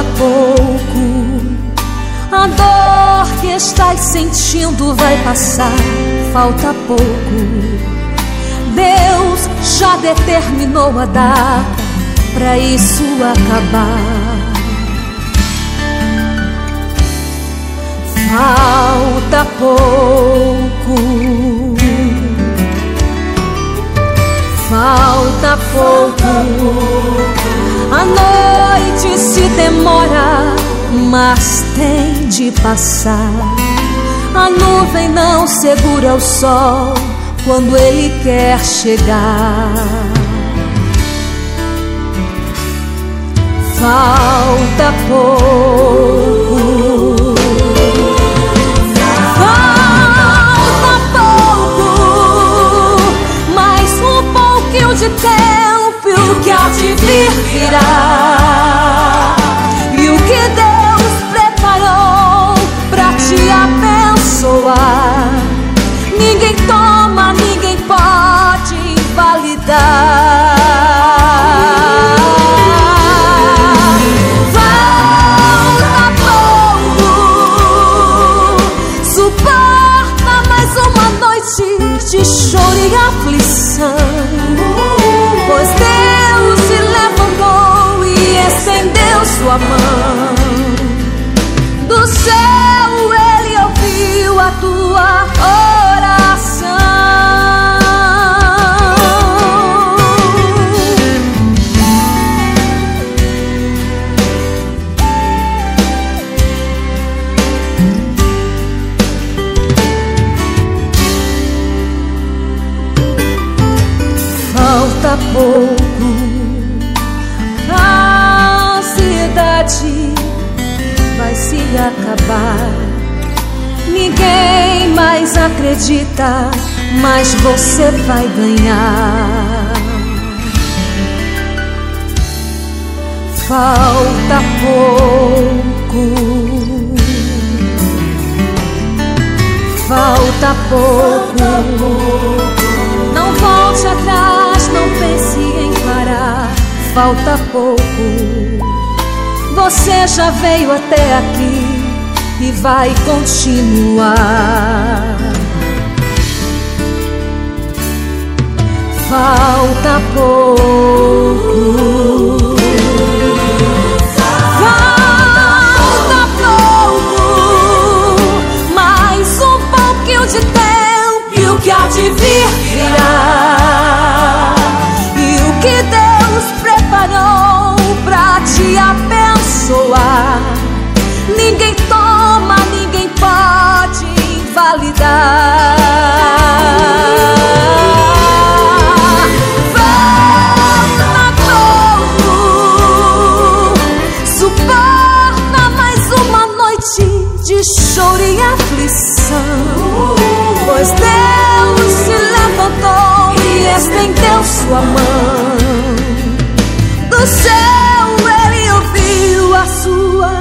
Falta pouco. A dor que estás sentindo vai passar, falta pouco. Deus já determinou a data para isso acabar. Falta pouco. Falta pouco. Mas tem de passar. A nuvem não segura o sol quando ele quer chegar. Falta pouco. Falta pouco, mais um pouquinho de tempo que há de vir virá. Acabar. Ninguém mais acredita, mas você vai ganhar. Falta pouco. Falta pouco. Não volte atrás, não pense em parar. Falta pouco. Você já veio até aqui e vai continuar. Falta pouco. Falta pouco, mais um pouquinho de tempo e o que há de vir virá. Ninguém toma, ninguém pode invalidar. Falta pouco, suporta mais uma noite de choro e aflição. Pois Deus se levantou e estendeu sua mão. Do céu ele ouviu a sua